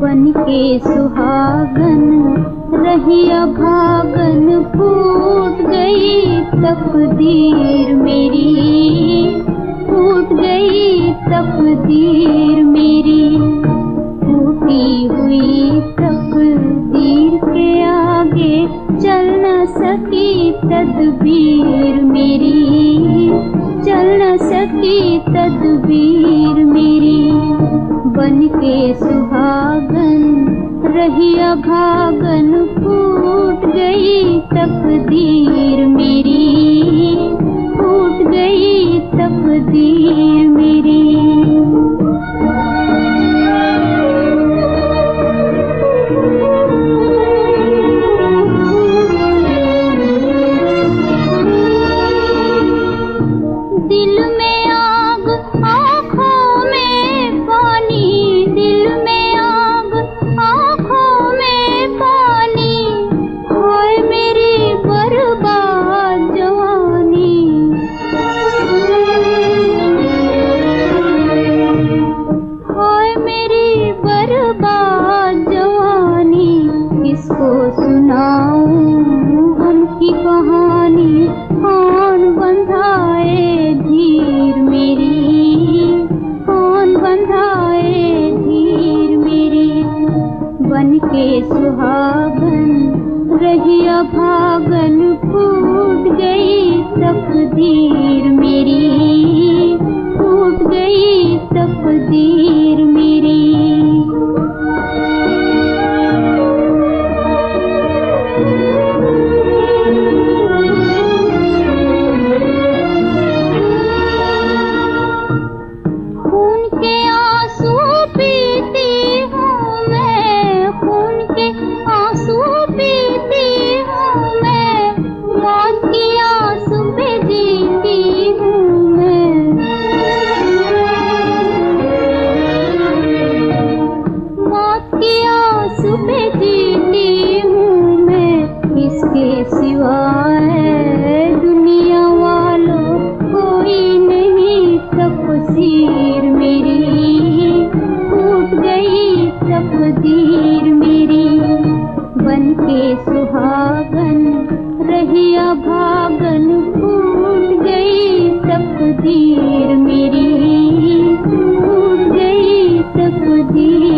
बन के सुहागन रही अभागन फूट गई तकदीर मेरी। तकदीर मेरी, टूटी हुई तकदीर के आगे चल सकी तदबीर मेरी, चल न सकी तदबीर मेरी। बन के सुहागन रही अभागन फूट गई तकदीर मेरी, फूट गई तकदीर के सुहागन रही अभागन फूट गई तकदीर। तकदीर मेरी बन के सुहागन रही अभागन फूट गई तकदीर मेरी टूट गई तकदीर।